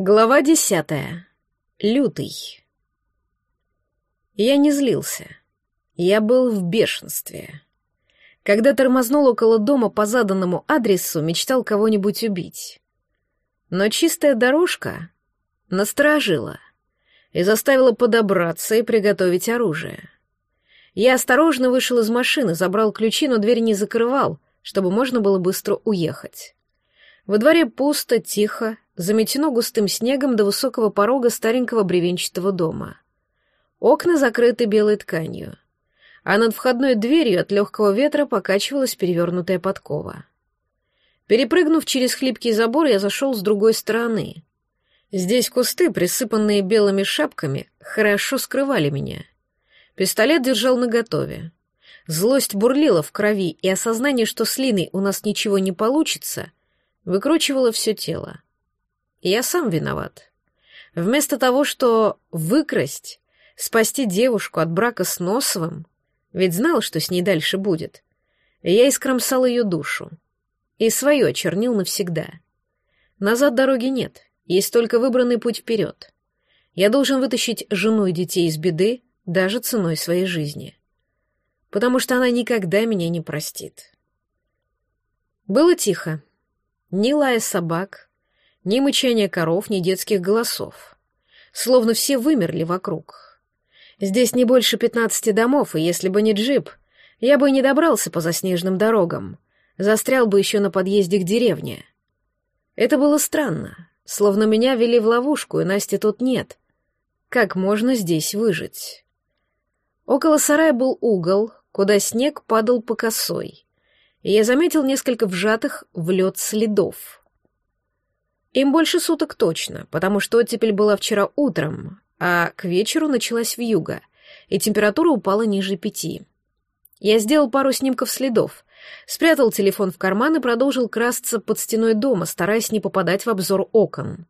Глава десятая. Лютый. Я не злился. Я был в бешенстве. Когда тормознул около дома по заданному адресу, мечтал кого-нибудь убить. Но чистая дорожка насторожила и заставила подобраться и приготовить оружие. Я осторожно вышел из машины, забрал ключи, но дверь не закрывал, чтобы можно было быстро уехать. Во дворе пусто, тихо, заметено густым снегом до высокого порога старенького бревенчатого дома. Окна закрыты белой тканью, а над входной дверью от легкого ветра покачивалась перевернутая подкова. Перепрыгнув через хлипкий забор, я зашел с другой стороны. Здесь кусты, присыпанные белыми шапками, хорошо скрывали меня. Пистолет держал наготове. Злость бурлила в крови, и осознание, что с Линой у нас ничего не получится, выкручивало все тело. Я сам виноват. Вместо того, что выкрасть, спасти девушку от брака с Носовым, ведь знал, что с ней дальше будет, я искромсал ее душу. И свое очернил навсегда. Назад дороги нет, есть только выбранный путь вперед. Я должен вытащить жену и детей из беды даже ценой своей жизни. Потому что она никогда меня не простит. Было тихо. Ни лая собак, ни мычания коров, ни детских голосов. Словно все вымерли вокруг. Здесь не больше пятнадцати домов, и если бы не джип, я бы и не добрался по заснеженным дорогам, застрял бы еще на подъезде к деревне. Это было странно, словно меня вели в ловушку, и Насти тут нет. Как можно здесь выжить? Около сарая был угол, куда снег падал по косой, и я заметил несколько вжатых в лед следов — им больше суток точно, потому что оттепель была вчера утром, а к вечеру началась вьюга, и температура упала ниже пяти. Я сделал пару снимков следов, спрятал телефон в карман и продолжил красться под стеной дома, стараясь не попадать в обзор окон.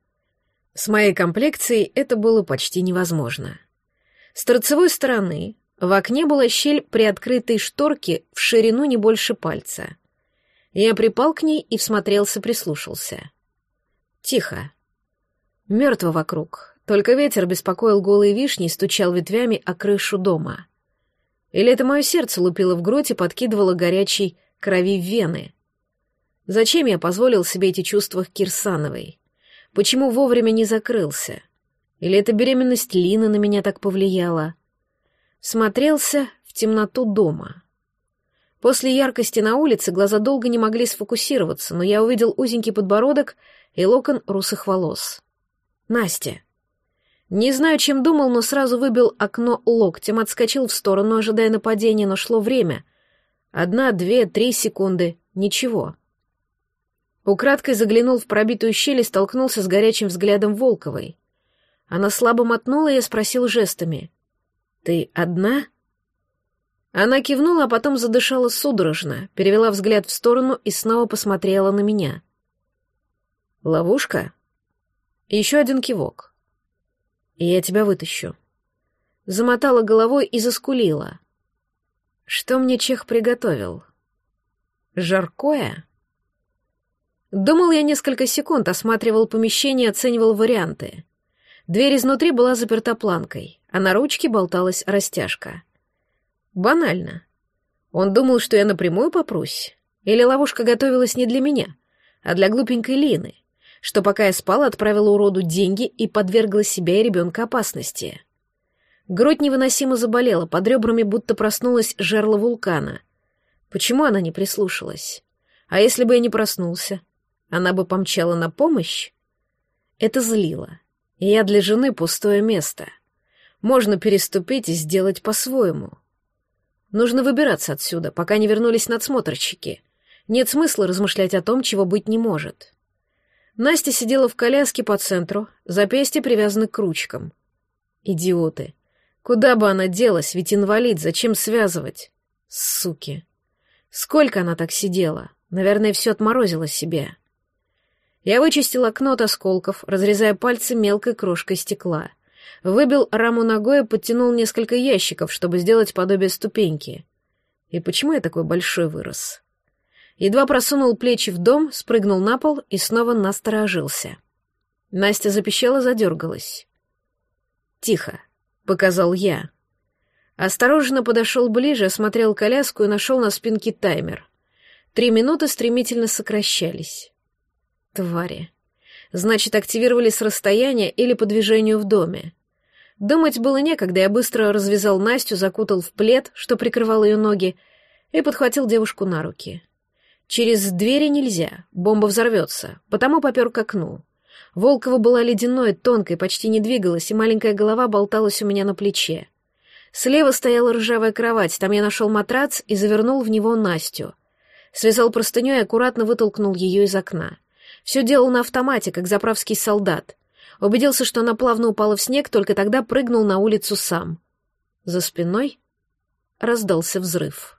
С моей комплекцией это было почти невозможно. С торцевой стороны в окне была щель приоткрытой шторки в ширину не больше пальца. Я припал к ней и всмотрелся, прислушался. Тихо. Мертво вокруг. Только ветер беспокоил голые вишни и стучал ветвями о крышу дома. Или это мое сердце лупило в грудь и подкидывало горячей крови в вены? Зачем я позволил себе эти чувства к Кирсановой? Почему вовремя не закрылся? Или эта беременность Лины на меня так повлияла? Смотрелся в темноту дома. После яркости на улице глаза долго не могли сфокусироваться, но я увидел узенький подбородок и локон русых волос. Настя. Не знаю, чем думал, но сразу выбил окно локтем, отскочил в сторону, ожидая нападения, но шло время. Одна, две, три секунды. Ничего. Украдкой заглянул в пробитую щель и столкнулся с горячим взглядом Волковой. Она слабо мотнула, и спросил жестами. «Ты одна?» Она кивнула, а потом задышала судорожно, перевела взгляд в сторону и снова посмотрела на меня. Ловушка? Еще один кивок. Я тебя вытащу. Замотала головой и заскулила. Что мне чех приготовил? Жаркое? Думал я несколько секунд, осматривал помещение, оценивал варианты. Дверь изнутри была заперта планкой, а на ручке болталась растяжка. Банально. Он думал, что я напрямую попрусь? Или ловушка готовилась не для меня, а для глупенькой Лины? что пока я спала, отправила уроду деньги и подвергла себя и ребенка опасности. Грудь невыносимо заболела, под ребрами будто проснулась жерло вулкана. Почему она не прислушалась? А если бы я не проснулся? Она бы помчала на помощь? Это злило. Я для жены пустое место. Можно переступить и сделать по-своему. Нужно выбираться отсюда, пока не вернулись надсмотрщики. Нет смысла размышлять о том, чего быть не может. Настя сидела в коляске по центру, запястья привязаны к ручкам. Идиоты. Куда бы она делась, ведь инвалид, зачем связывать? Суки. Сколько она так сидела? Наверное, все отморозила себе. Я вычистил окно от осколков, разрезая пальцы мелкой крошкой стекла. Выбил раму ногой и подтянул несколько ящиков, чтобы сделать подобие ступеньки. И почему я такой большой вырос? Едва просунул плечи в дом, спрыгнул на пол и снова насторожился. Настя запищала, задергалась. «Тихо», — показал я. Осторожно подошел ближе, осмотрел коляску и нашел на спинке таймер. Три минуты стремительно сокращались. Твари. Значит, активировали с расстояния или по движению в доме. Думать было некогда, я быстро развязал Настю, закутал в плед, что прикрывал ее ноги, и подхватил девушку на руки. Через двери нельзя, бомба взорвется, потому попер к окну. Волкова была ледяной, тонкой, почти не двигалась, и маленькая голова болталась у меня на плече. Слева стояла ржавая кровать, там я нашел матрац и завернул в него Настю. Связал простыней и аккуратно вытолкнул ее из окна. Все делал на автомате, как заправский солдат. Убедился, что она плавно упала в снег, только тогда прыгнул на улицу сам. За спиной раздался взрыв.